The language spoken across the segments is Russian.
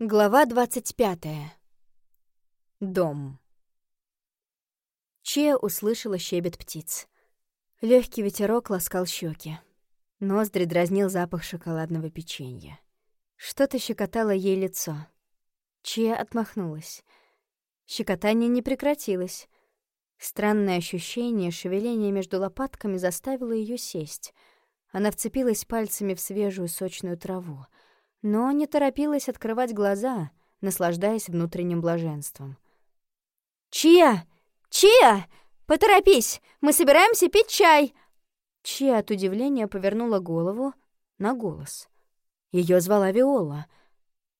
Глава 25. Дом. Че услышала щебет птиц. Легкий ветерок ласкал щеки. Ноздри дразнил запах шоколадного печенья. Что-то щекотало ей лицо. Че отмахнулась. Щекотание не прекратилось. Странное ощущение шевеления между лопатками заставило ее сесть. Она вцепилась пальцами в свежую сочную траву — но не торопилась открывать глаза, наслаждаясь внутренним блаженством. «Чия! Чия! Поторопись! Мы собираемся пить чай!» Чия от удивления повернула голову на голос. Ее звала Виола.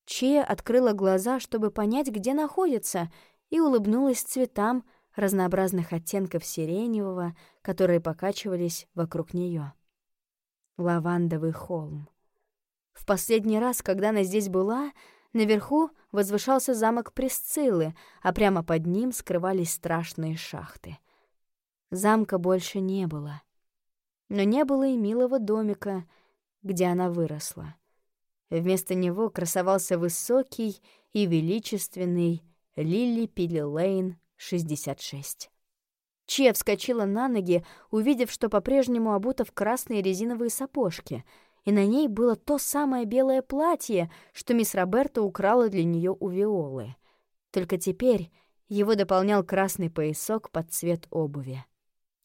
Чия открыла глаза, чтобы понять, где находится, и улыбнулась цветам разнообразных оттенков сиреневого, которые покачивались вокруг нее. Лавандовый холм. В последний раз, когда она здесь была, наверху возвышался замок Пресциллы, а прямо под ним скрывались страшные шахты. Замка больше не было. Но не было и милого домика, где она выросла. Вместо него красовался высокий и величественный Лили Пилли Лейн 66. Че вскочила на ноги, увидев, что по-прежнему обута в красные резиновые сапожки — и на ней было то самое белое платье, что мисс Роберта украла для нее у Виолы. Только теперь его дополнял красный поясок под цвет обуви.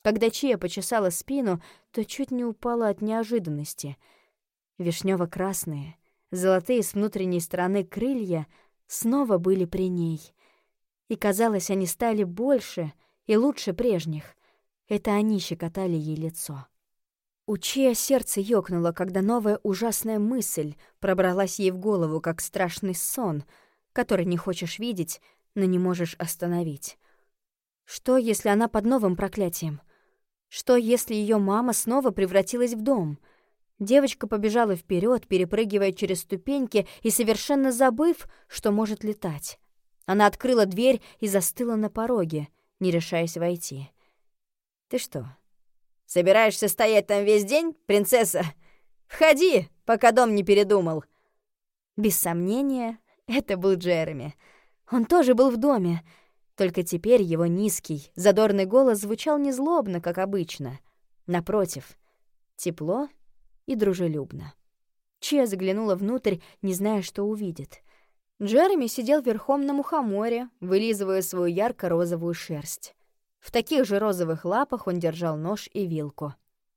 Когда Чия почесала спину, то чуть не упала от неожиданности. вишнево красные золотые с внутренней стороны крылья снова были при ней. И, казалось, они стали больше и лучше прежних. Это они щекотали ей лицо. У Чия сердце ёкнуло, когда новая ужасная мысль пробралась ей в голову, как страшный сон, который не хочешь видеть, но не можешь остановить. Что, если она под новым проклятием? Что, если ее мама снова превратилась в дом? Девочка побежала вперед, перепрыгивая через ступеньки и совершенно забыв, что может летать. Она открыла дверь и застыла на пороге, не решаясь войти. «Ты что, Собираешься стоять там весь день, принцесса? Входи, пока дом не передумал». Без сомнения, это был Джереми. Он тоже был в доме, только теперь его низкий, задорный голос звучал не злобно, как обычно. Напротив, тепло и дружелюбно. Че заглянула внутрь, не зная, что увидит. Джереми сидел верхом на мухоморе, вылизывая свою ярко-розовую шерсть. В таких же розовых лапах он держал нож и вилку.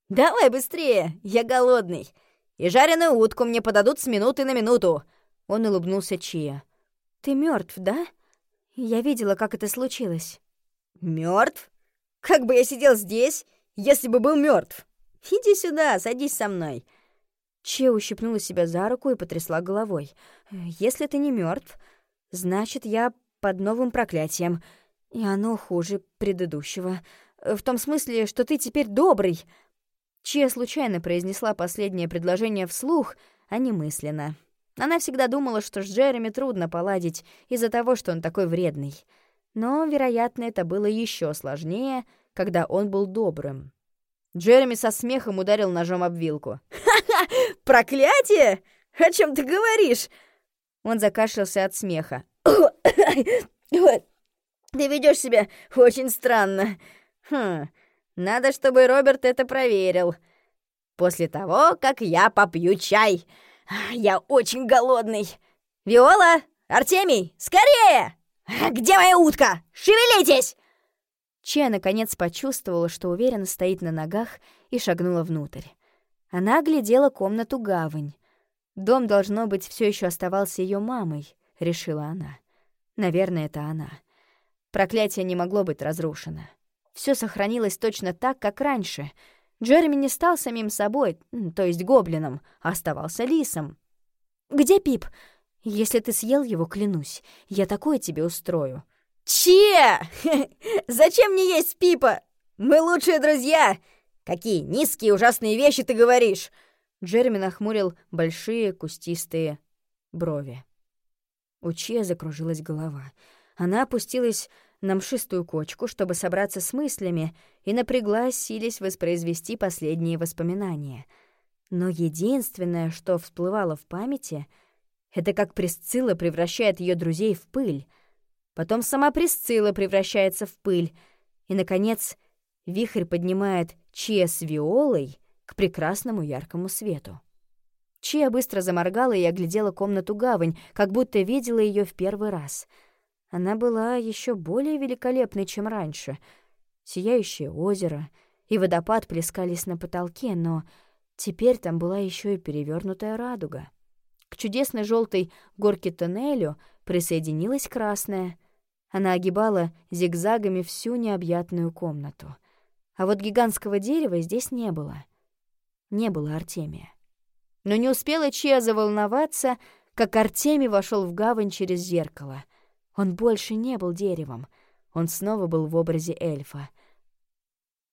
«Давай быстрее, я голодный. И жареную утку мне подадут с минуты на минуту!» Он улыбнулся Чия. «Ты мертв, да? Я видела, как это случилось». Мертв? Как бы я сидел здесь, если бы был мертв? Иди сюда, садись со мной». Че ущипнула себя за руку и потрясла головой. «Если ты не мертв, значит, я под новым проклятием. И оно хуже предыдущего. В том смысле, что ты теперь добрый. Чья случайно произнесла последнее предложение вслух, а не мысленно. Она всегда думала, что с Джереми трудно поладить из-за того, что он такой вредный. Но, вероятно, это было еще сложнее, когда он был добрым. Джереми со смехом ударил ножом об вилку. «Ха-ха! Проклятие? О чем ты говоришь?» Он закашлялся от смеха. Ты ведешь себя очень странно. Хм, надо, чтобы Роберт это проверил. После того, как я попью чай. Я очень голодный. Виола, Артемий, скорее! Где моя утка? Шевелитесь! Че наконец почувствовала, что уверенно стоит на ногах и шагнула внутрь. Она оглядела комнату гавань. Дом, должно быть, все еще оставался ее мамой, решила она. Наверное, это она. Проклятие не могло быть разрушено. Все сохранилось точно так, как раньше. Джереми не стал самим собой, то есть гоблином, а оставался лисом. «Где Пип? Если ты съел его, клянусь, я такое тебе устрою». «Че? Зачем мне есть Пипа? Мы лучшие друзья! Какие низкие ужасные вещи ты говоришь!» Джереми нахмурил большие кустистые брови. У Че закружилась голова — она опустилась на мшистую кочку, чтобы собраться с мыслями, и напряглась, силясь воспроизвести последние воспоминания. Но единственное, что всплывало в памяти, Это как Присцилла превращает ее друзей в пыль. Потом сама Присцилла превращается в пыль. И, наконец, вихрь поднимает Чия с Виолой к прекрасному яркому свету. Чия быстро заморгала и оглядела комнату-гавань, как будто видела ее в первый раз. Она была еще более великолепной, чем раньше. Сияющее озеро и водопад плескались на потолке, но теперь там была еще и перевернутая радуга. К чудесной желтой горке тоннелю присоединилась красная. Она огибала зигзагами всю необъятную комнату. А вот гигантского дерева здесь не было. Не было Артемия. Но не успела Чия заволноваться, как Артемий вошел в гавань через зеркало. Он больше не был деревом. Он снова был в образе эльфа.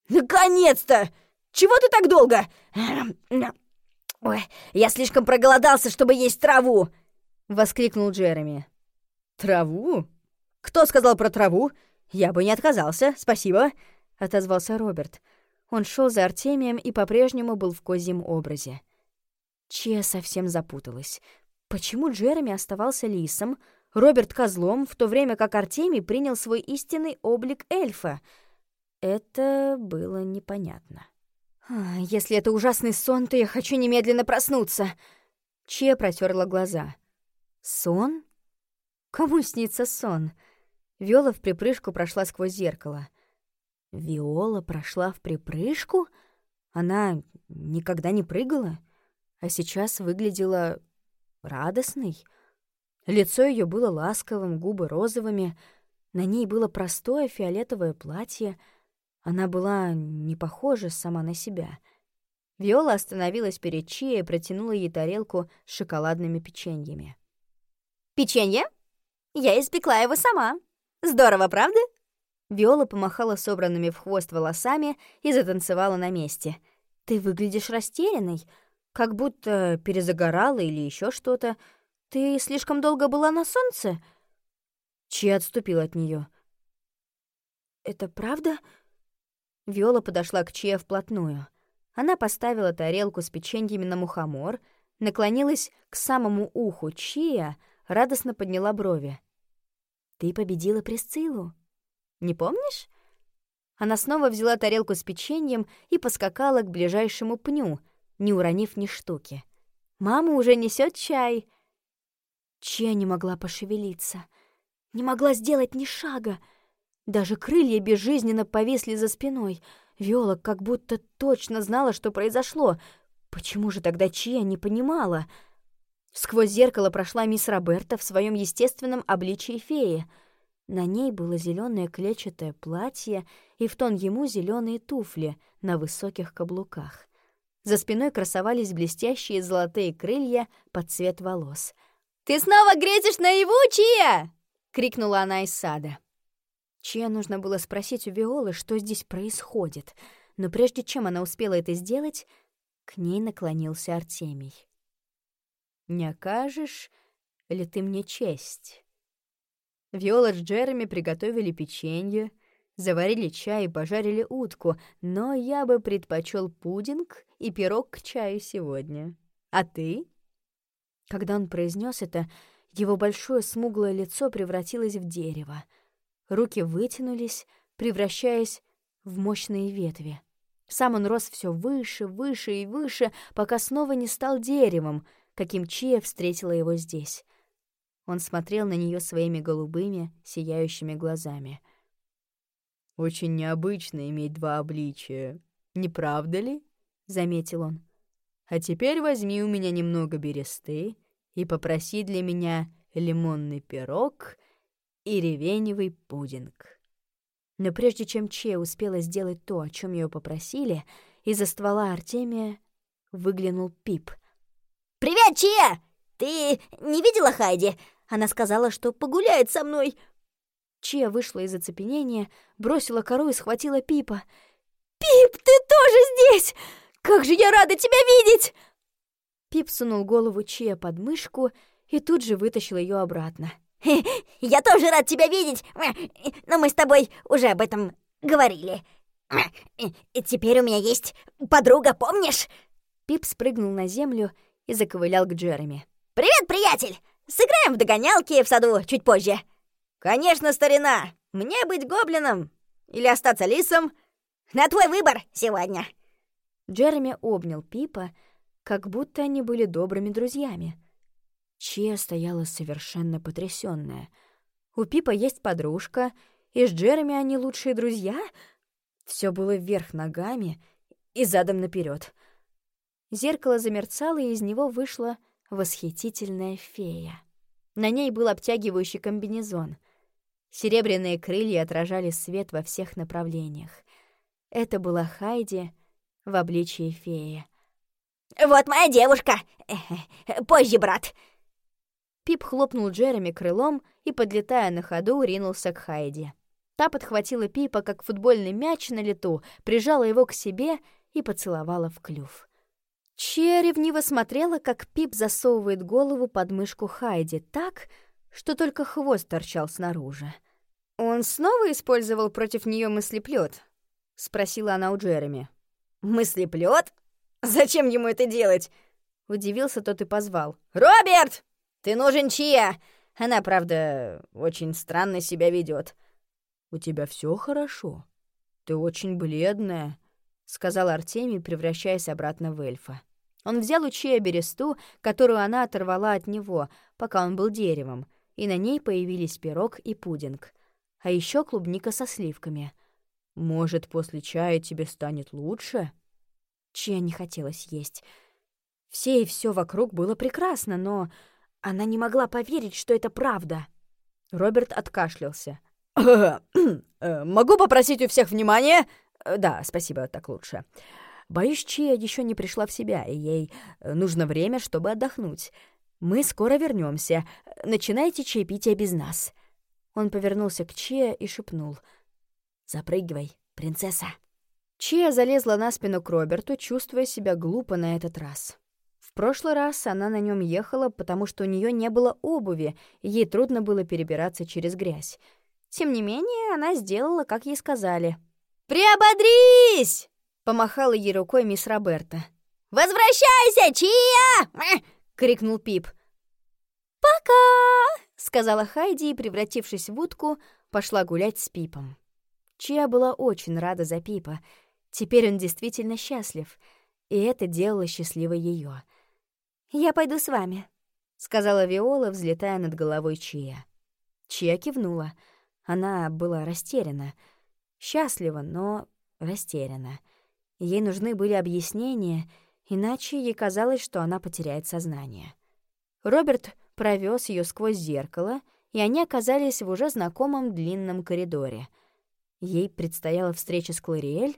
«Наконец-то! Чего ты так долго? «Ой, я слишком проголодался, чтобы есть траву!» — воскликнул Джереми. «Траву? Кто сказал про траву? Я бы не отказался, спасибо!» — отозвался Роберт. Он шел за Артемием и по-прежнему был в козьем образе. Че совсем запуталась. Почему Джереми оставался лисом, Роберт — козлом, в то время как Артемий принял свой истинный облик эльфа? Это было непонятно. А, «Если это ужасный сон, то я хочу немедленно проснуться!» Че протерла глаза. «Сон? Кому снится сон?» Виола в припрыжку прошла сквозь зеркало. Виола прошла в припрыжку? Она никогда не прыгала, а сейчас выглядела радостной. Лицо ее было ласковым, губы розовыми, на ней было простое фиолетовое платье — она была не похожа сама на себя. Виола остановилась перед Чи и протянула ей тарелку с шоколадными печеньями. «Печенье? Я испекла его сама. Здорово, правда?» Виола помахала собранными в хвост волосами и затанцевала на месте. «Ты выглядишь растерянной, как будто перезагорала или еще что-то. Ты слишком долго была на солнце?» Чи отступил от нее. «Это правда?» Виола подошла к Чье вплотную. Она поставила тарелку с печеньями на мухомор, наклонилась к самому уху Чия, радостно подняла брови. «Ты победила Присциллу. Не помнишь?» Она снова взяла тарелку с печеньем и поскакала к ближайшему пню, не уронив ни штуки. «Мама уже несет чай!» Чья не могла пошевелиться, не могла сделать ни шага — даже крылья безжизненно повисли за спиной. Виола как будто точно знала, что произошло. Почему же тогда Чия не понимала? Сквозь зеркало прошла мисс Роберта в своем естественном обличии феи. На ней было зеленое клетчатое платье и в тон ему зеленые туфли на высоких каблуках. За спиной красовались блестящие золотые крылья под цвет волос. «Ты снова грезишь наяву, Чия!» — крикнула она из сада. Чья нужно было спросить у Виолы, что здесь происходит, но прежде чем она успела это сделать, к ней наклонился Артемий. «Не окажешь ли ты мне честь?» Виола с Джереми приготовили печенье, заварили чай и пожарили утку, но я бы предпочел пудинг и пирог к чаю сегодня. А ты? Когда он произнес это, его большое смуглое лицо превратилось в дерево — Руки вытянулись, превращаясь в мощные ветви. Сам он рос все выше, выше и выше, пока снова не стал деревом, каким Чия встретила его здесь. Он смотрел на нее своими голубыми, сияющими глазами. «Очень необычно иметь два обличия, не правда ли?» — заметил он. «А теперь возьми у меня немного бересты и попроси для меня лимонный пирог — и ревеневый пудинг. Но прежде чем Че успела сделать то, о чем ее попросили, из-за ствола Артемия выглянул Пип. «Привет, Че! Ты не видела Хайди? Она сказала, что погуляет со мной». Че вышла из оцепенения, бросила кору и схватила Пипа. «Пип, ты тоже здесь! Как же я рада тебя видеть!» Пип сунул голову Че под мышку и тут же вытащил ее обратно. «Я тоже рад тебя видеть, но мы с тобой уже об этом говорили. Теперь у меня есть подруга, помнишь?» Пип спрыгнул на землю и заковылял к Джереми. «Привет, приятель! сыграем в догонялки в саду чуть позже». «Конечно, старина! Мне быть гоблином или остаться лисом?» «На твой выбор сегодня!» Джереми обнял Пипа, как будто они были добрыми друзьями. Чия стояла совершенно потрясённая. У Пипа есть подружка, и с Джереми они лучшие друзья? Всё было вверх ногами и задом наперёд. Зеркало замерцало, и из него вышла восхитительная фея. На ней был обтягивающий комбинезон. Серебряные крылья отражали свет во всех направлениях. Это была Хайди в обличии феи. «Вот моя девушка! Позже, брат!» Пип хлопнул Джереми крылом и, подлетая на ходу, ринулся к Хайди. Та подхватила Пипа, как футбольный мяч на лету, прижала его к себе и поцеловала в клюв. Чья ревниво смотрела, как Пип засовывает голову под мышку Хайди так, что только хвост торчал снаружи. «Он снова использовал против нее мыслеплет? спросила она у Джереми. «Мыслеплет? Зачем ему это делать?» Удивился тот и позвал. «Роберт! Ты нужен Чия! Она, правда, очень странно себя ведет. «У тебя все хорошо? Ты очень бледная», — сказал Артемий, превращаясь обратно в эльфа. Он взял у Чия бересту, которую она оторвала от него, пока он был деревом, и на ней появились пирог и пудинг. А еще клубника со сливками. «Может, после чая тебе станет лучше?» Чия не хотелось есть. Все и все вокруг было прекрасно, но она не могла поверить, что это правда. Роберт откашлялся. Э, «Могу попросить у всех внимания?» э, «Да, спасибо, так лучше». Боюсь, Чия еще не пришла в себя, и ей э, нужно время, чтобы отдохнуть. Мы скоро вернемся. Начинайте чаепитие без нас». Он повернулся к Чия и шепнул. «Запрыгивай, принцесса». Чия залезла на спину к Роберту, чувствуя себя глупо на этот раз. В прошлый раз она на нем ехала, потому что у нее не было обуви, и ей трудно было перебираться через грязь. Тем не менее, она сделала, как ей сказали. «Приободрись!» — помахала ей рукой мисс Роберта. «Возвращайся, Чия!» — крикнул Пип. «Пока!» — сказала Хайди и, превратившись в утку, пошла гулять с Пипом. Чия была очень рада за Пипа. Теперь он действительно счастлив, и это делало счастливой ее. «Я пойду с вами», — сказала Виола, взлетая над головой Чия. Чия кивнула. Она была растеряна. Счастлива, но растеряна. Ей нужны были объяснения, иначе ей казалось, что она потеряет сознание. Роберт провёз её сквозь зеркало, и они оказались в уже знакомом длинном коридоре. Ей предстояла встреча с Клариэль,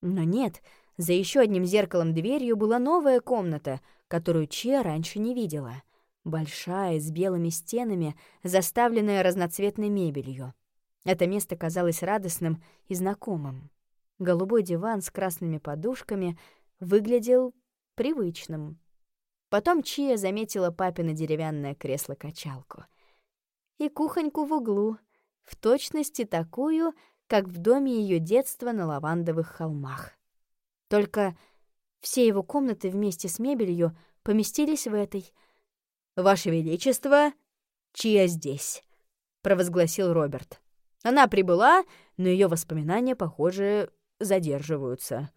но нет, за ещё одним зеркалом-дверью была новая комната — которую Чия раньше не видела. Большая, с белыми стенами, заставленная разноцветной мебелью. Это место казалось радостным и знакомым. Голубой диван с красными подушками выглядел привычным. Потом Чия заметила папина деревянное кресло-качалку. И кухоньку в углу, в точности такую, как в доме ее детства на лавандовых холмах. Только все его комнаты вместе с мебелью поместились в этой. «Ваше Величество, чья здесь?» — провозгласил Роберт. Она прибыла, но ее воспоминания, похоже, задерживаются.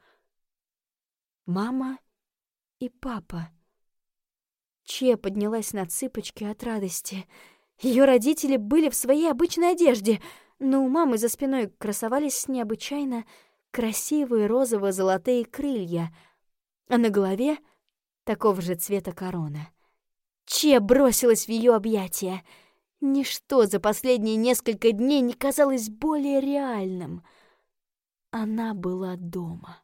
«Мама и папа». Че поднялась на цыпочки от радости. Ее родители были в своей обычной одежде, но у мамы за спиной красовались необычайно красивые розово-золотые крылья — а на голове такого же цвета корона. Че бросилась в ее объятия. Ничто за последние несколько дней не казалось более реальным. Она была дома.